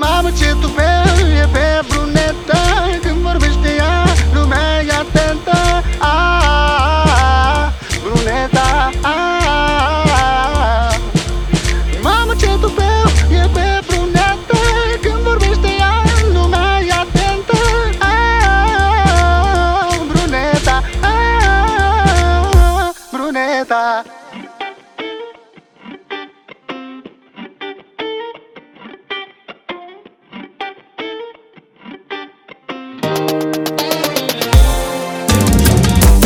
Mamă ce tupeu e pe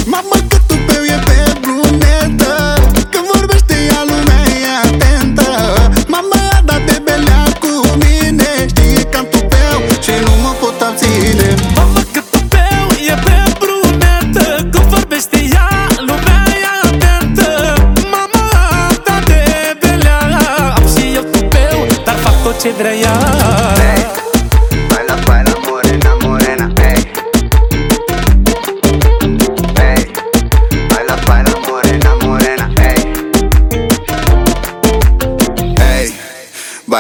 Mamă cât tupeu e pe brunetă Când vorbește ea lumea e atentă. Mama a dat de belea cu mine Știe că am tupeu și nu mă pot abține. Mamă cât tupeu e pe brunetă Când vorbește ea, lumea e atentă. Mama a dat de belea Am și eu tupeu, dar fac tot ce vrea ea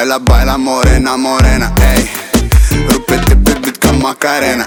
baila, baila, morena, morena, ey. Rupe-te pe beat ca Macarena,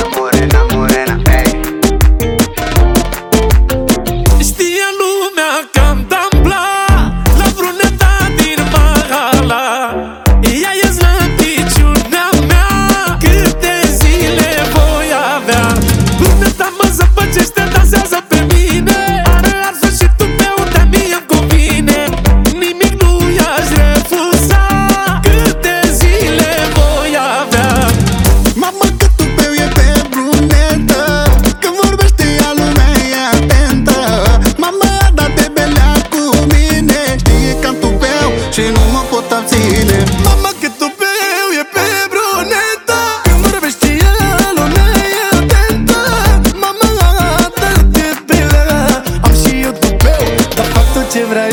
și nu mă pot abține. Mama cât tupeu e pe brunetă Când vorbește ea, lumea e atentă Mama a dat de belea Am și eu tupeu, dar fac tot ce vrea ea